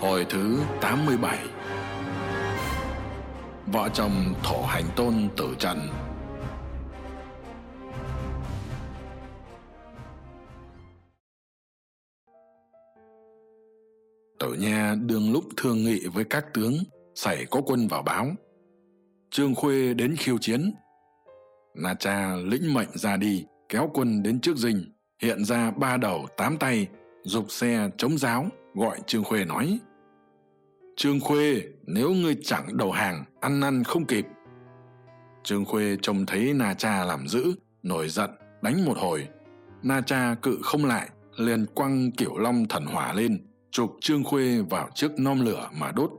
Hồi thứ tám mươi bảy Vợ chồng thổ hành tôn tử trần Tử Nha đương lúc thương nghị với các tướng, xảy có quân vào báo. Trương Khuê đến khiêu chiến. Na Cha lĩnh mệnh ra đi, kéo quân đến trước dinh, hiện ra ba đầu tám tay, dục xe chống giáo, gọi Trương Khuê nói. Trương Khuê, nếu ngươi chẳng đầu hàng, ăn năn không kịp. Trương Khuê trông thấy Na Cha làm dữ, nổi giận, đánh một hồi. Na Cha cự không lại, liền quăng kiểu long thần hỏa lên, trục trương khuê vào trước nom lửa mà đốt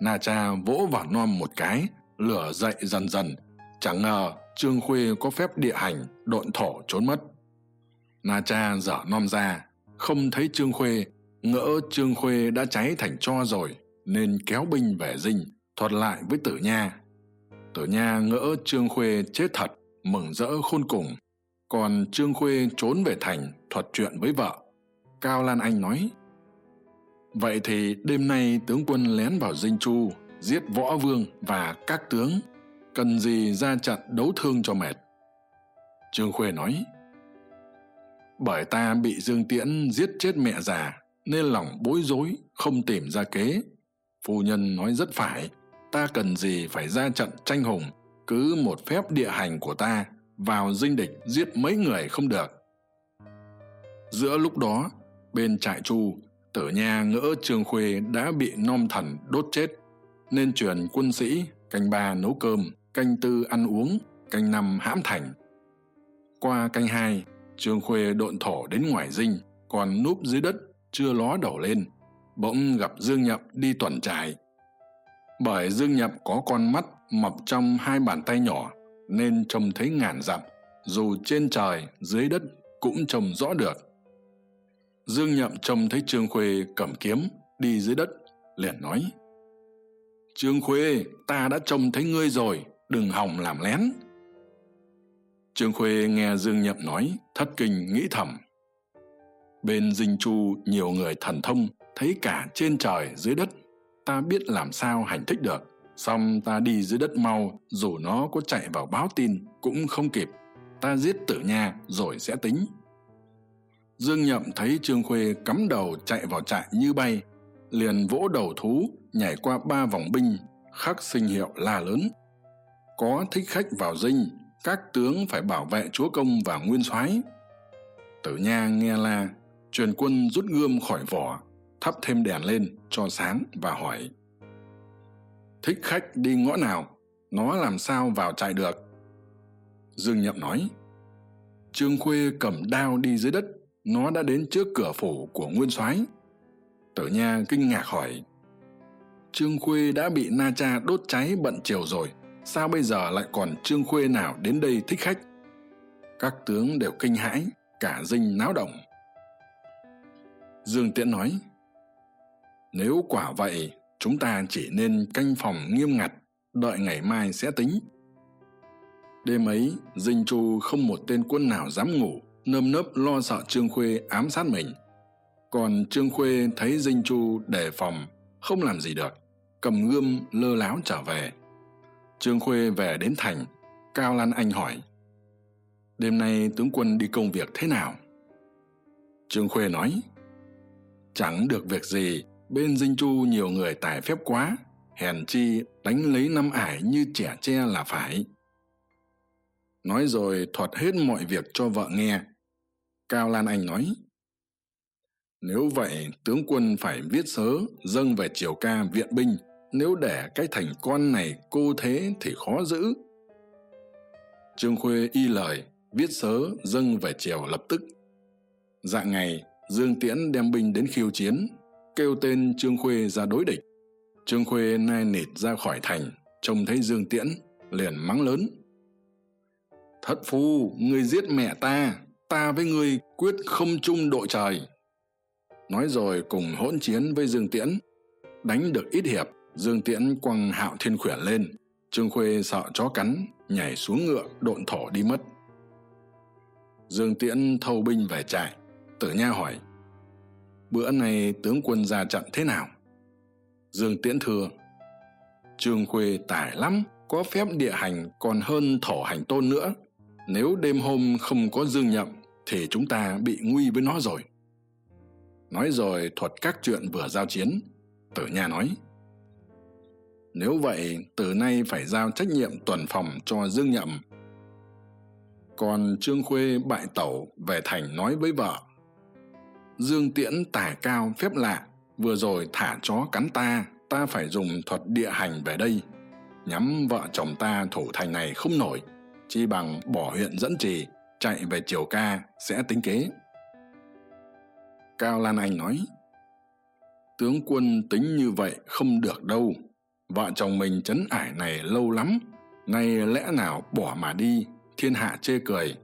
na cha vỗ vào nom một cái lửa dậy dần dần chẳng ngờ trương khuê có phép địa hành độn thổ trốn mất na cha dở nom ra không thấy trương khuê ngỡ trương khuê đã cháy thành tro rồi nên kéo binh về dinh, thuật lại với tử nha. Tử nha ngỡ trương khuê chết thật, mừng rỡ khôn cùng. Còn trương khuê trốn về thành, thuật chuyện với vợ. Cao lan anh nói, vậy thì đêm nay tướng quân lén vào dinh chu, giết võ vương và các tướng. Cần gì ra trận đấu thương cho mệt? Trương khuê nói, bởi ta bị dương tiễn giết chết mẹ già, nên lòng bối rối, không tìm ra kế phu nhân nói rất phải, ta cần gì phải ra trận tranh hùng, cứ một phép địa hành của ta, vào dinh địch giết mấy người không được. Giữa lúc đó, bên trại chu, tử nha ngỡ trương khuê đã bị nom thần đốt chết, nên truyền quân sĩ, canh ba nấu cơm, canh tư ăn uống, canh năm hãm thành. Qua canh hai, trương khuê độn thổ đến ngoài dinh, còn núp dưới đất, chưa ló đầu lên bỗng gặp dương nhậm đi tuần trải. Bởi dương nhậm có con mắt mọc trong hai bàn tay nhỏ nên trông thấy ngàn dặm, dù trên trời, dưới đất cũng trông rõ được. Dương nhậm trông thấy trương khuê cầm kiếm đi dưới đất, liền nói, trương khuê, ta đã trông thấy ngươi rồi, đừng hòng làm lén. Trương khuê nghe dương nhậm nói, thất kinh nghĩ thầm. Bên dinh chu nhiều người thần thông thấy cả trên trời, dưới đất. Ta biết làm sao hành thích được. Xong ta đi dưới đất mau, dù nó có chạy vào báo tin, cũng không kịp. Ta giết tử nha, rồi sẽ tính. Dương nhậm thấy trương khuê cắm đầu chạy vào trại như bay, liền vỗ đầu thú, nhảy qua ba vòng binh, khắc sinh hiệu la lớn. Có thích khách vào dinh, các tướng phải bảo vệ chúa công và nguyên soái. Tử nha nghe la, truyền quân rút gươm khỏi vỏ thắp thêm đèn lên cho sáng và hỏi, thích khách đi ngõ nào? Nó làm sao vào trại được? Dương nhậm nói, trương khuê cầm đao đi dưới đất, nó đã đến trước cửa phủ của nguyên soái. Tử nha kinh ngạc hỏi, trương khuê đã bị na cha đốt cháy bận chiều rồi, sao bây giờ lại còn trương khuê nào đến đây thích khách? Các tướng đều kinh hãi, cả dinh náo động. Dương tiễn nói nếu quả vậy, chúng ta chỉ nên canh phòng nghiêm ngặt, đợi ngày mai sẽ tính. Đêm ấy, dinh chu không một tên quân nào dám ngủ, nơm nớp lo sợ trương khuê ám sát mình. Còn trương khuê thấy dinh chu đề phòng, không làm gì được, cầm gươm lơ láo trở về. Trương khuê về đến thành, cao lan anh hỏi, đêm nay tướng quân đi công việc thế nào? Trương khuê nói, chẳng được việc gì bên dinh chu nhiều người tài phép quá, hèn chi đánh lấy năm ải như trẻ tre là phải. Nói rồi thuật hết mọi việc cho vợ nghe. Cao lan anh nói, nếu vậy, tướng quân phải viết sớ dâng về triều ca viện binh. Nếu để cái thành con này cô thế thì khó giữ. Trương khuê y lời, viết sớ dâng về triều lập tức. Dạng ngày, dương tiễn đem binh đến khiêu chiến kêu tên trương khuê ra đối địch. Trương khuê nai nịt ra khỏi thành, trông thấy dương tiễn, liền mắng lớn. Thất phu người giết mẹ ta ta với ngươi quyết không chung đội trời. Nói rồi cùng hỗn chiến với dương tiễn. Đánh được ít hiệp, dương tiễn quăng hạo thiên khuyển lên. Trương khuê sợ chó cắn, nhảy xuống ngựa, độn thổ đi mất. Dương tiễn thâu binh về trại. Tử nha hỏi bữa nay tướng quân ra trận thế nào? Dương tiễn thưa, trương khuê tải lắm, có phép địa hành còn hơn thổ hành tôn nữa. Nếu đêm hôm không có dương nhậm, thì chúng ta bị nguy với nó rồi. Nói rồi thuật các chuyện vừa giao chiến. Tử nha nói, nếu vậy, từ nay phải giao trách nhiệm tuần phòng cho dương nhậm. Còn trương khuê bại tẩu về thành nói với vợ dương tiễn tả cao phép lạ, vừa rồi thả chó cắn ta ta phải dùng thuật địa hành về đây. Nhắm vợ chồng ta thủ thành này không nổi, chi bằng bỏ huyện dẫn trì, chạy về triều ca sẽ tính kế. Cao lan anh nói, tướng quân tính như vậy không được đâu. Vợ chồng mình c ải này lâu lắm, nay lẽ nào bỏ mà đi, thiên hạ chê cười.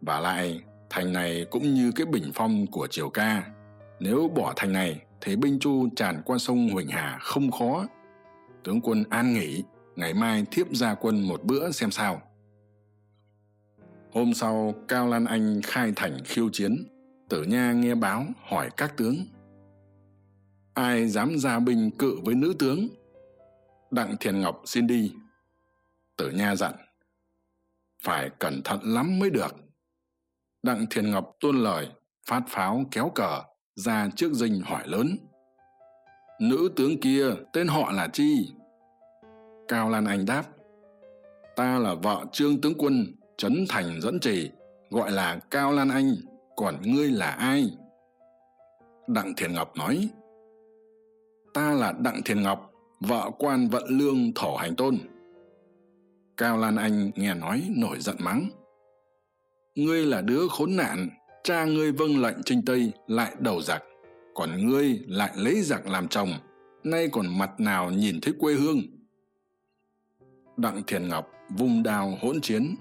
V à lại thành này cũng như cái bình phong của triều ca. Nếu bỏ thành này, thì binh chu tràn qua sông huỳnh hà không khó. Tướng quân an nghỉ, ngày mai thiếp ra quân một bữa xem sao. Hôm sau, cao lan anh khai thành khiêu chiến. Tử nha nghe báo, hỏi các tướng. Ai dám ra binh cự với nữ tướng? Đặng thiền ngọc xin đi. Tử nha dặn. Phải cẩn thận lắm mới được đặng thiền ngọc tuôn lời, phát pháo kéo cờ, ra trước dinh hỏi lớn. Nữ tướng kia, tên họ là chi? Cao lan anh đáp. Ta là vợ trương tướng quân, trấn thành dẫn trì, gọi là cao lan anh, còn ngươi là ai? Đặng thiền ngọc nói. Ta là đặng thiền ngọc, vợ quan vận lương thổ hành tôn. Cao lan anh nghe nói nổi giận mắng ngươi là đứa khốn nạn, cha ngươi vâng lệnh trinh tây, lại đầu giặc. Còn ngươi lại lấy giặc làm chồng, nay còn mặt nào nhìn thấy quê hương? Đặng thiền ngọc vung đao hỗn chiến.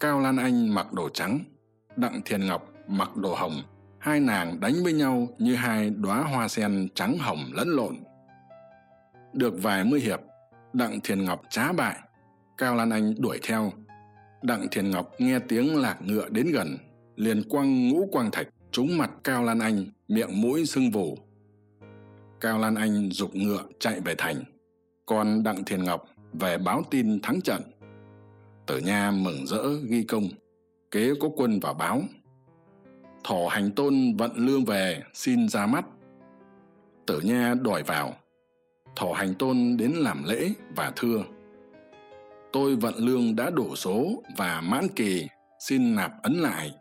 Cao lan anh mặc đồ trắng, đặng thiền ngọc mặc đồ hồng. Hai nàng đánh với nhau như hai đoá hoa sen trắng hồng lẫn lộn. Được vài mươi hiệp, đặng thiền ngọc trá bại. Cao lan anh đuổi theo đặng thiền ngọc nghe tiếng lạc ngựa đến gần, liền quăng ngũ quang thạch trúng mặt cao lan anh, miệng mũi sưng vù. Cao lan anh g ụ c ngựa chạy về thành. Còn đặng thiền ngọc về báo tin thắng trận. Tử nha mừng rỡ ghi công, kế có quân vào báo. Thổ hành tôn vận lương về, xin ra mắt. Tử nha đòi vào. Thổ hành tôn đến làm lễ và thưa tôi vận lương đã đổ số và mãn kỳ, xin nạp ấn lại.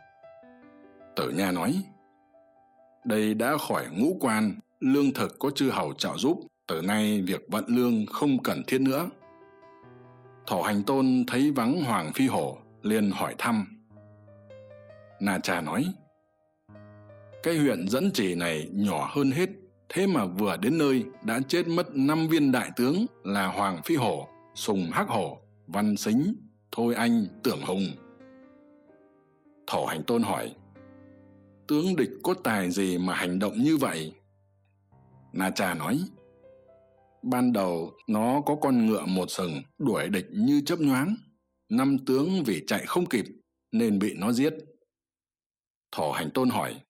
Tử nha nói, đây đã khỏi ngũ quan, lương thực có chư hầu trợ giúp, từ nay việc vận lương không cần thiết nữa. Thổ hành tôn thấy vắng hoàng phi hổ, liền hỏi thăm. Na cha nói, cái huyện dẫn chỉ này nhỏ hơn hết, thế mà vừa đến nơi đã chết mất năm viên đại tướng là hoàng phi hổ, sùng hắc hổ văn xính, thôi anh, tưởng hùng. Thổ hành tôn hỏi, tướng địch có tài gì mà hành động như vậy? Na cha nói, ban đầu nó có con ngựa một sừng đuổi địch như chớp nhoáng. Năm tướng vì chạy không kịp nên bị nó giết. Thổ hành tôn hỏi,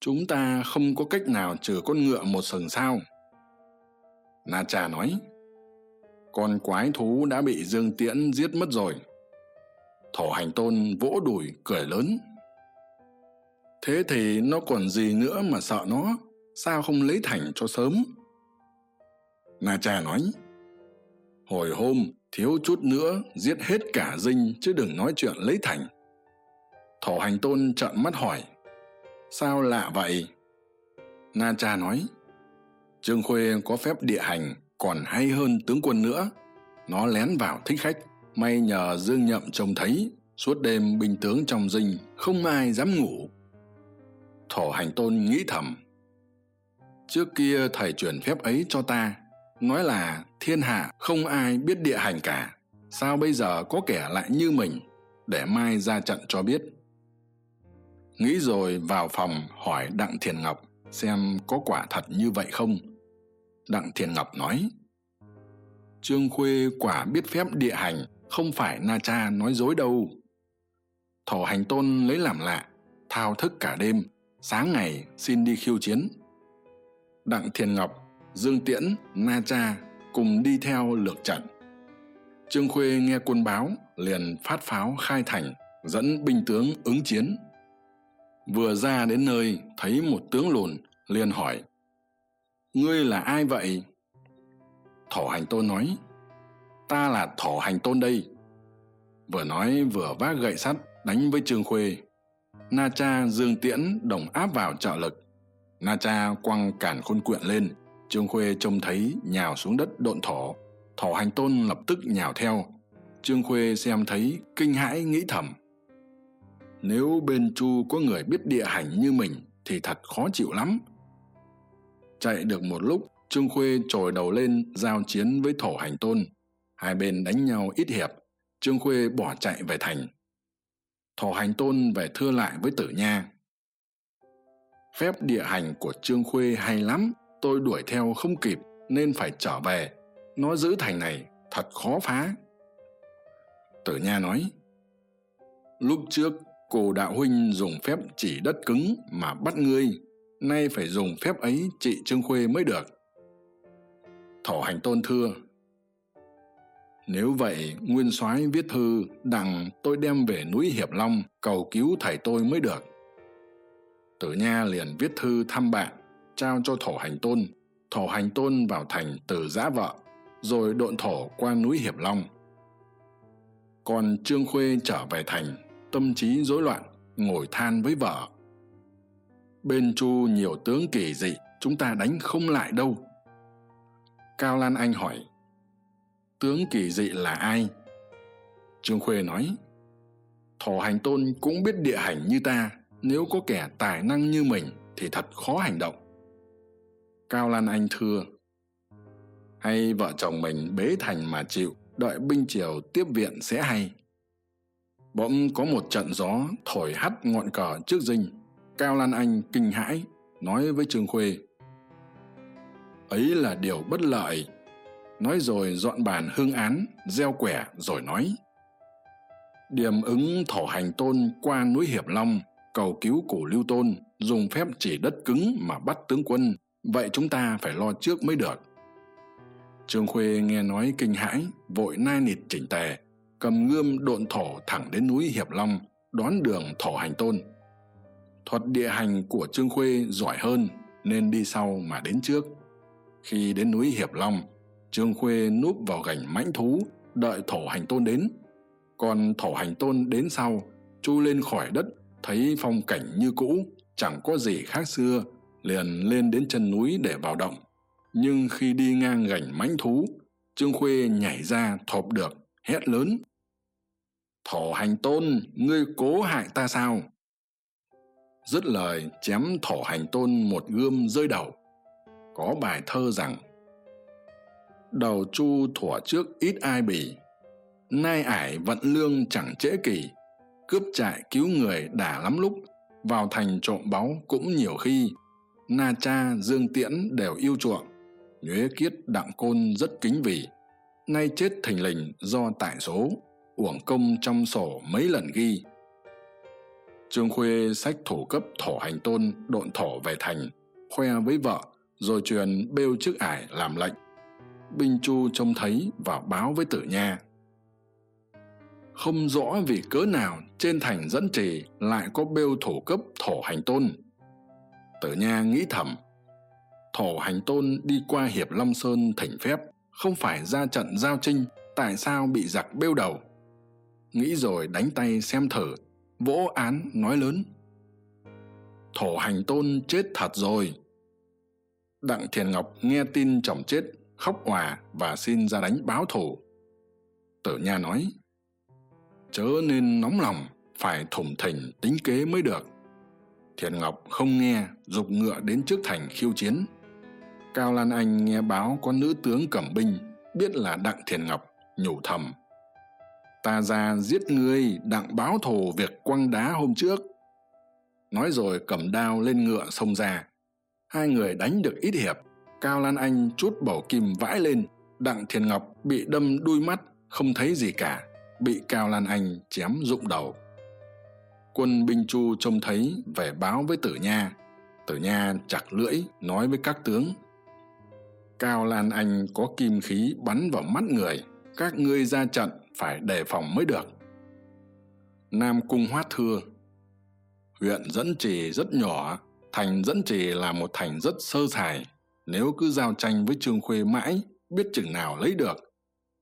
chúng ta không có cách nào trừ con ngựa một sừng sao? Na cha nói con quái thú đã bị dương tiễn giết mất rồi. Thổ hành tôn vỗ đùi, cười lớn. Thế thì nó còn gì nữa mà sợ nó? Sao không lấy thành cho sớm? Na cha nói, hồi hôm, thiếu chút nữa giết hết cả dinh chứ đừng nói chuyện lấy thành. Thổ hành tôn trợn mắt hỏi, sao lạ vậy? Na cha nói, trương khuê có phép địa hành còn hay hơn tướng quân nữa. Nó lén vào thích khách, may nhờ dương nhậm trông thấy, suốt đêm binh tướng trong dinh, không ai dám ngủ. Thổ hành tôn nghĩ thầm, trước kia thầy truyền phép ấy cho ta, nói là thiên hạ không ai biết địa hành cả. Sao bây giờ có kẻ lại như mình? Để mai ra trận cho biết. Nghĩ rồi vào phòng hỏi đặng thiền ngọc xem có quả thật như vậy không đặng thiền ngọc nói. Trương khuê quả biết phép địa hành, không phải na cha nói dối đâu. Thổ hành tôn lấy làm lạ, thao thức cả đêm, sáng ngày xin đi khiêu chiến. Đặng thiền ngọc, dương tiễn, na cha cùng đi theo lược trận. Trương khuê nghe quân báo, liền phát pháo khai thành, dẫn binh tướng ứng chiến. Vừa ra đến nơi, thấy một tướng lùn, liền hỏi ngươi là ai vậy? Thổ hành tôn nói, ta là thổ hành tôn đây. Vừa nói, vừa vác gậy sắt đánh với trương khuê. Na cha, dương tiễn đồng áp vào trợ lực. Na cha quăng cản khôn quyện lên. Trương khuê trông thấy nhào xuống đất độn thổ thổ hành tôn lập tức nhào theo. Trương khuê xem thấy kinh hãi nghĩ thầm. Nếu bên chu có người biết địa hành như mình thì thật khó chịu lắm chạy được một lúc, trương khuê trồi đầu lên giao chiến với thổ hành tôn. Hai bên đánh nhau ít hiệp trương khuê bỏ chạy về thành. Thổ hành tôn về thưa lại với tử nha. Phép địa hành của trương khuê hay lắm, tôi đuổi theo không kịp, nên phải trở về. Nó giữ thành này, thật khó phá. Tử nha nói, lúc trước, cô đạo huynh dùng phép chỉ đất cứng mà bắt ngươi nay phải dùng phép ấy trị trương khuê mới được. Thổ hành tôn thưa, nếu vậy, nguyên soái viết thư đặng tôi đem về núi hiệp long cầu cứu thầy tôi mới được. Tử nha liền viết thư thăm bạn, trao cho thổ hành tôn. Thổ hành tôn vào thành từ giã vợ, rồi độn thổ qua núi hiệp long. Còn trương khuê trở về thành, tâm trí rối loạn, ngồi than với vợ bên chu nhiều tướng kỳ dị, chúng ta đánh không lại đâu. Cao lan anh hỏi, tướng kỳ dị là ai? Trương khuê nói thổ hành tôn cũng biết địa hành như ta, nếu có kẻ tài năng như mình thì thật khó hành động. Cao lan anh thưa, hay vợ chồng mình bế thành mà chịu, đợi binh triều tiếp viện sẽ hay. Bỗng có một trận gió thổi hắt ngọn cờ trước dinh cao lan anh kinh hãi, nói với trương khuê. Ấy là điều bất lợi. Nói rồi dọn bàn hương án, gieo quẻ rồi nói. Điểm ứng thổ hành tôn qua núi hiệp long, cầu cứu cổ lưu tôn, dùng phép chỉ đất cứng mà bắt tướng quân. Vậy chúng ta phải lo trước mới được. Trương khuê nghe nói kinh hãi, vội nai nịt chỉnh tề, cầm gươm độn thổ thẳng đến núi hiệp long, đón đường thổ hành tôn thuật địa hành của trương khuê giỏi hơn nên đi sau mà đến trước. Khi đến núi hiệp long, trương khuê núp vào gành mãnh thú, đợi thổ hành tôn đến. Còn thổ hành tôn đến sau, chui lên khỏi đất, thấy phong cảnh như cũ, chẳng có gì khác xưa, liền lên đến chân núi để vào động. Nhưng khi đi ngang gành mãnh thú, trương khuê nhảy ra thộp được, hét lớn, thổ hành tôn, ngươi cố hại ta sao? Dứt lời chém thổ hành tôn một gươm rơi đầu. Có bài thơ rằng, đầu chu thủa trước ít ai bỉ nay ải vận lương chẳng trễ kỳ, cướp trại cứu người đả lắm lúc, vào thành trộm báu cũng nhiều khi, na cha dương tiễn đều yêu chuộng, nhuế kiết đặng côn rất kính vì, nay chết thình lình do tại số, uổng công trong sổ mấy lần ghi trương khuê sách thủ cấp thổ hành tôn, độn thổ về thành, khoe với vợ, rồi truyền bêu trước ải làm lệnh. Binh chu trông thấy và báo với tử nha. Không rõ vì cớ nào trên thành dẫn trì lại có bêu thủ cấp thổ hành tôn. Tử nha nghĩ thầm thổ hành tôn đi qua hiệp long sơn thỉnh phép, không phải ra trận giao trinh tại sao bị giặc bêu đầu? Nghĩ rồi đánh tay xem thử vỗ án nói lớn. Thổ hành tôn chết thật rồi. Đặng thiền ngọc nghe tin chồng chết, khóc òa và xin ra đánh báo thù. Tử nha nói, chớ nên nóng lòng, phải thủng thỉnh tính kế mới được. Thiền ngọc không nghe g ụ c ngựa đến trước thành khiêu chiến. Cao lan anh nghe báo có nữ tướng cẩm binh, biết là đặng thiền ngọc, nhủ thầm ta ra giết ngươi, đặng báo thù việc quăng đá hôm trước. Nói rồi cầm đao lên ngựa xông ra. Hai người đánh được ít hiệp. Cao lan anh chút bầu kim vãi lên. Đặng thiền ngọc bị đâm đuôi mắt, không thấy gì cả. Bị cao lan anh chém rụng đầu. Quân binh chu trông thấy về báo với tử nha. Tử nha chặt lưỡi, nói với các tướng. Cao lan anh có kim khí bắn vào mắt người. Các ngươi ra trận phải đề phòng mới được. Nam cung hoát thưa huyện dẫn trì rất nhỏ, thành dẫn trì là một thành rất sơ sài. Nếu cứ giao tranh với trương khuê mãi, biết chừng nào lấy được.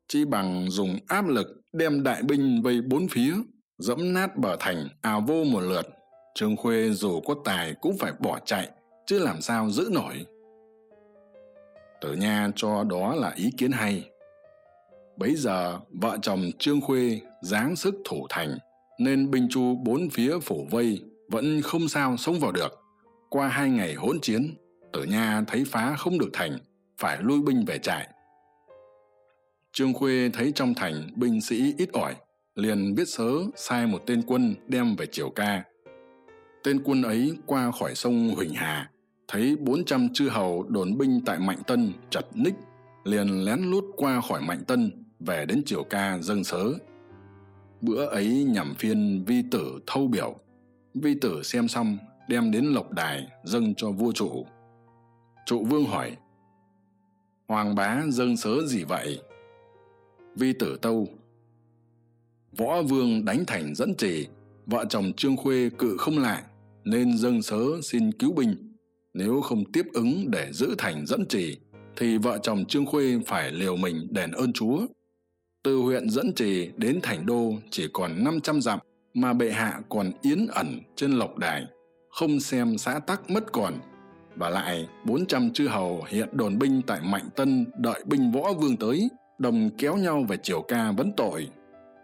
Chi bằng dùng áp lực đem đại binh vây bốn phía, dẫm nát bờ thành, ào vô một lượt. Trương khuê dù có tài cũng phải bỏ chạy, chứ làm sao giữ nổi. Tử nha cho đó là ý kiến hay bấy giờ, vợ chồng trương khuê giáng sức thủ thành, nên binh chu bốn phía phủ vây vẫn không sao sống vào được. Qua hai ngày hỗn chiến, tử nha thấy phá không được thành, phải lui binh về trại. Trương khuê thấy trong thành binh sĩ ít ỏi, liền viết sớ sai một tên quân đem về triều ca. Tên quân ấy qua khỏi sông huỳnh hà, thấy bốn trăm chư hầu đồn binh tại mạnh tân chật ních, liền lén lút qua khỏi mạnh tân về đến triều ca dâng sớ. Bữa ấy nhằm phiên vi tử thâu biểu. Vi tử xem xong, đem đến lộc đài dâng cho vua trụ trụ vương hỏi, hoàng bá dâng sớ gì vậy? Vi tử tâu, võ vương đánh thành dẫn trì, vợ chồng trương khuê cự không lại nên dâng sớ xin cứu binh. Nếu không tiếp ứng để giữ thành dẫn trì, thì vợ chồng trương khuê phải liều mình đền ơn chúa từ huyện dẫn trì đến thành đô chỉ còn năm trăm dặm mà bệ hạ còn yến ẩn trên lộc đài, không xem xã tắc mất còn. Và lại, bốn trăm chư hầu hiện đồn binh tại mạnh tân đợi binh võ vương tới, đồng kéo nhau về triều ca vấn tội.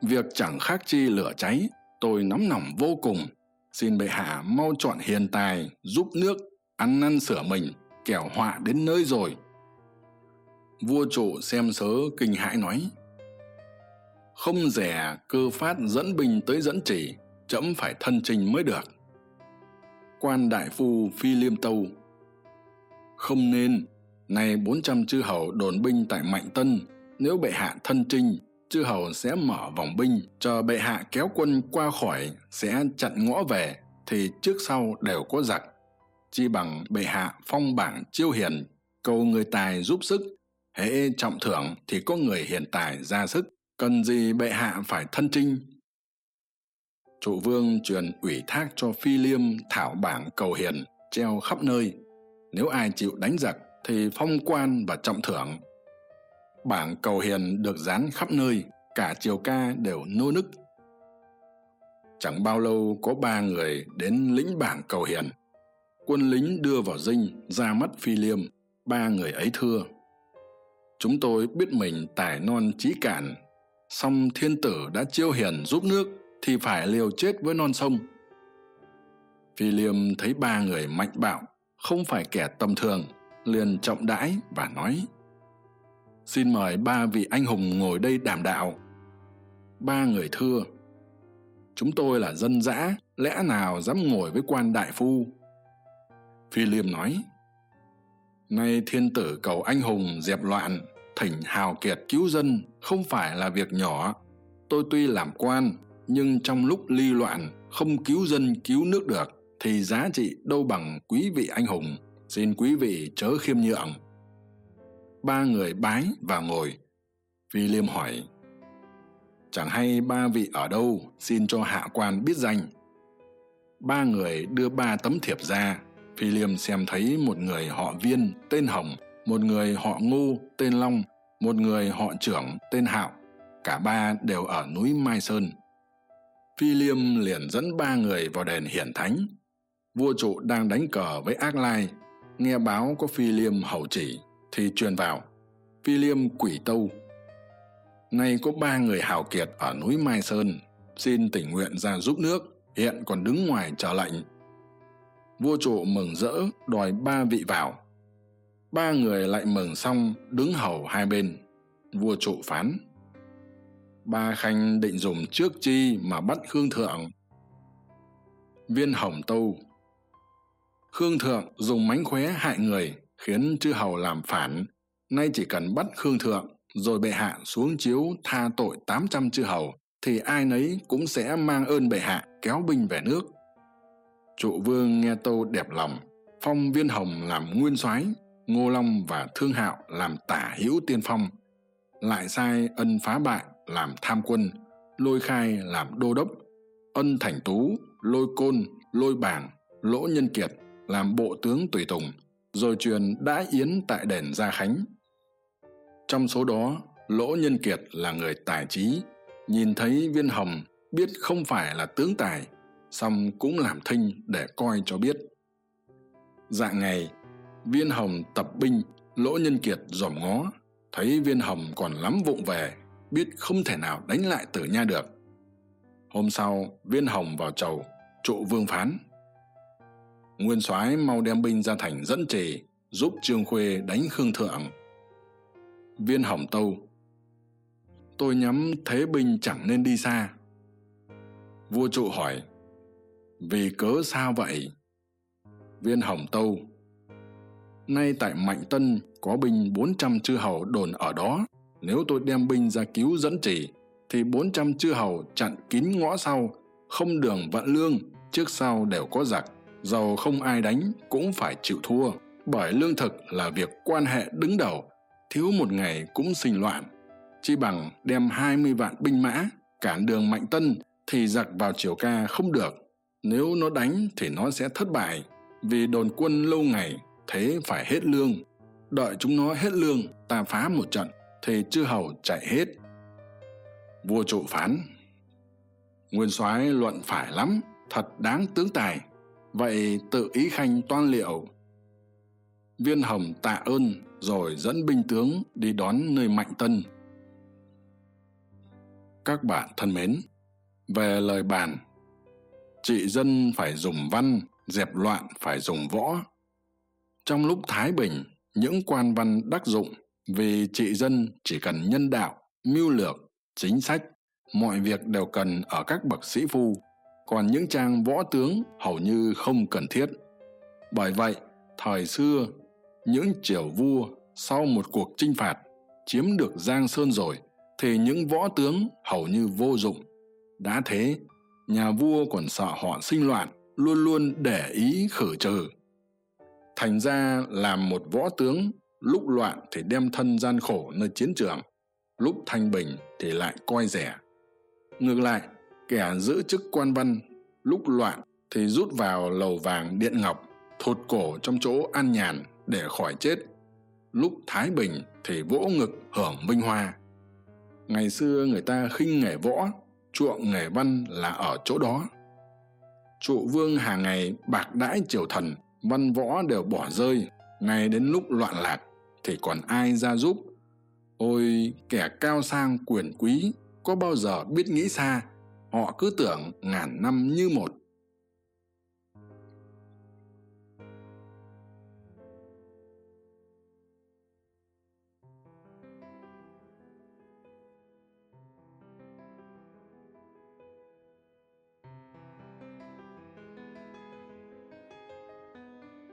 Việc chẳng khác chi lửa cháy, tôi nóng nỏng vô cùng. Xin bệ hạ mau chọn hiền tài, giúp nước, ăn năn sửa mình, kẻo họa đến nơi rồi. Vua trụ xem sớ kinh hãi nói không rẻ cơ phát dẫn binh tới dẫn chỉ trẫm phải thân trình mới được. Quan đại phu phi liêm tâu. Không nên, nay bốn trăm chư hầu đồn binh tại mạnh tân, nếu bệ hạ thân trinh chư hầu sẽ mở vòng binh chờ bệ hạ kéo quân qua khỏi sẽ chặn ngõ về, thì trước sau đều có giặc. Chi bằng bệ hạ phong bảng chiêu hiền, cầu người tài giúp sức, hễ trọng thưởng thì có người hiền tài ra sức cần gì bệ hạ phải thân trinh trụ vương truyền ủy thác cho phi liêm thảo bảng cầu hiền treo khắp nơi. Nếu ai chịu đánh giặc thì phong quan và trọng thưởng. Bảng cầu hiền được dán khắp nơi, cả triều ca đều nô nức. Chẳng bao lâu có ba người đến lĩnh bảng cầu hiền. Quân lính đưa vào dinh, ra mắt phi liêm, ba người ấy thưa. Chúng tôi biết mình tài non trí cản song thiên tử đã chiêu hiền giúp nước thì phải liều chết với non sông. Phi liêm thấy ba người mạnh bạo, không phải kẻ tầm thường, liền trọng đãi và nói, xin mời ba vị anh hùng ngồi đây đảm đạo. Ba người thưa, chúng tôi là dân dã, lẽ nào dám ngồi với quan đại phu? Phi liêm nói, nay thiên tử cầu anh hùng dẹp loạn thỉnh hào kiệt cứu dân không phải là việc nhỏ. Tôi tuy làm quan, nhưng trong lúc ly loạn, không cứu dân cứu nước được, thì giá trị đâu bằng quý vị anh hùng. Xin quý vị chớ khiêm nhượng. Ba người bái và ngồi. Phi liêm hỏi, chẳng hay ba vị ở đâu? Xin cho hạ quan biết danh. Ba người đưa ba tấm thiệp ra. Phi liêm xem thấy một người họ viên, tên hồng một người họ ngu tên long, một người họ trưởng tên hạo. Cả ba đều ở núi mai sơn. Phi liêm liền dẫn ba người vào đền hiển thánh. Vua trụ đang đánh cờ với ác lai. Nghe báo có phi liêm hầu chỉ thì truyền vào. Phi liêm quỷ tâu. Nay có ba người hào kiệt ở núi mai sơn. Xin tình nguyện ra giúp nước, hiện còn đứng ngoài chờ lệnh. Vua trụ mừng rỡ đòi ba vị vào ba người lại mừng xong, đứng hầu hai bên. Vua trụ phán. Ba khanh định dùng trước chi mà bắt khương thượng. Viên hồng tâu. Khương thượng dùng mánh khóe hại người, khiến chư hầu làm phản. Nay chỉ cần bắt khương thượng, rồi bệ hạ xuống chiếu tha tội tám trăm chư hầu, thì ai nấy cũng sẽ mang ơn bệ hạ kéo binh về nước. Trụ vương nghe tâu đẹp lòng, phong viên hồng làm nguyên soái ngô long và thương hạo làm tả hữu tiên phong, lại sai ân phá bại làm tham quân, lôi khai làm đô đốc, ân thành tú, lôi côn, lôi bảng lỗ nhân kiệt làm bộ tướng tùy tùng, rồi truyền đã yến tại đền gia khánh. Trong số đó, lỗ nhân kiệt là người tài trí, nhìn thấy viên hồng biết không phải là tướng tài, song cũng làm thinh để coi cho biết. Dạng ngày viên hồng tập binh, lỗ nhân kiệt dòm ngó. Thấy viên hồng còn lắm vụng về, biết không thể nào đánh lại tử nha được. Hôm sau, viên hồng vào chầu, trụ vương phán. Nguyên soái mau đem binh ra thành dẫn trì, giúp trương khuê đánh khương thượng. Viên hồng tâu, tôi nhắm thế binh chẳng nên đi xa. Vua trụ hỏi, vì cớ sao vậy? Viên hồng tâu nay tại mạnh tân, có binh bốn trăm chư hầu đồn ở đó. Nếu tôi đem binh ra cứu dẫn chỉ, thì bốn trăm chư hầu chặn kín ngõ sau, không đường vạn lương, trước sau đều có giặc. Dầu không ai đánh cũng phải chịu thua, bởi lương thực là việc quan hệ đứng đầu, thiếu một ngày cũng sinh loạn. Chi bằng đem hai mươi vạn binh mã, cản đường mạnh tân, thì giặc vào triều ca không được. Nếu nó đánh thì nó sẽ thất bại, vì đồn quân lâu ngày thế phải hết lương. Đợi chúng nó hết lương, ta phá một trận thì chư hầu chạy hết. Vua trụ phán, nguyên soái luận phải lắm, thật đáng tướng tài. Vậy tự ý khanh toan liệu. Viên hồng tạ ơn, rồi dẫn binh tướng đi đón nơi mạnh tân. Các bạn thân mến, về lời bàn, trị dân phải dùng văn, dẹp loạn phải dùng võ trong lúc thái bình, những quan văn đắc dụng vì trị dân chỉ cần nhân đạo, mưu lược, chính sách, mọi việc đều cần ở các bậc sĩ phu. Còn những trang võ tướng hầu như không cần thiết. Bởi vậy, thời xưa, những triều vua sau một cuộc chinh phạt chiếm được giang sơn rồi, thì những võ tướng hầu như vô dụng. Đã thế, nhà vua còn sợ họ sinh loạn, luôn luôn để ý khử trừ thành ra làm một võ tướng, lúc loạn thì đem thân gian khổ nơi chiến trường, lúc thanh bình thì lại coi rẻ. Ngược lại, kẻ giữ chức quan văn, lúc loạn thì rút vào lầu vàng điện ngọc, thụt cổ trong chỗ an nhàn để khỏi chết, lúc thái bình thì vỗ ngực hưởng vinh hoa. Ngày xưa người ta khinh nghề võ, chuộng nghề văn là ở chỗ đó. Trụ vương hàng ngày bạc đãi triều thần văn võ đều bỏ rơi, ngay đến lúc loạn lạc thì còn ai ra giúp? Ôi, kẻ cao sang quyền quý, có bao giờ biết nghĩ xa? Họ cứ tưởng ngàn năm như một.